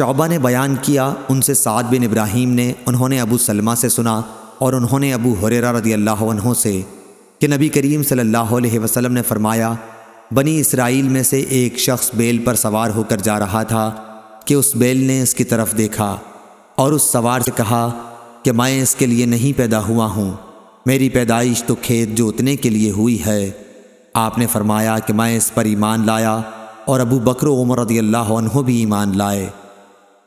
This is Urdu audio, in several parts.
شعبہ نے بیان کیا، ان سے سعد بن ابراہیم نے، انہوں نے ابو سلمہ سے سنا اور انہوں نے ابو حریرہ رضی اللہ عنہ سے کہ نبی کریم صلی اللہ علیہ وسلم نے فرمایا، بنی اسرائیل میں سے ایک شخص بیل پر سوار ہو کر جا رہا تھا کہ اس بیل نے اس کی طرف دیکھا اور اس سوار سے کہا کہ میں اس کے لیے نہیں پیدا ہوا ہوں، میری پیدائش تو کھیت جوتنے کے لیے ہوئی ہے۔ آپ نے فرمایا کہ میں اس پر ایمان لایا اور ابو بکر و عمر رضی اللہ عنہ بھی ایمان لائے۔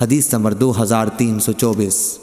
حدیث نمبر دو ہزار تین سو چوبیس۔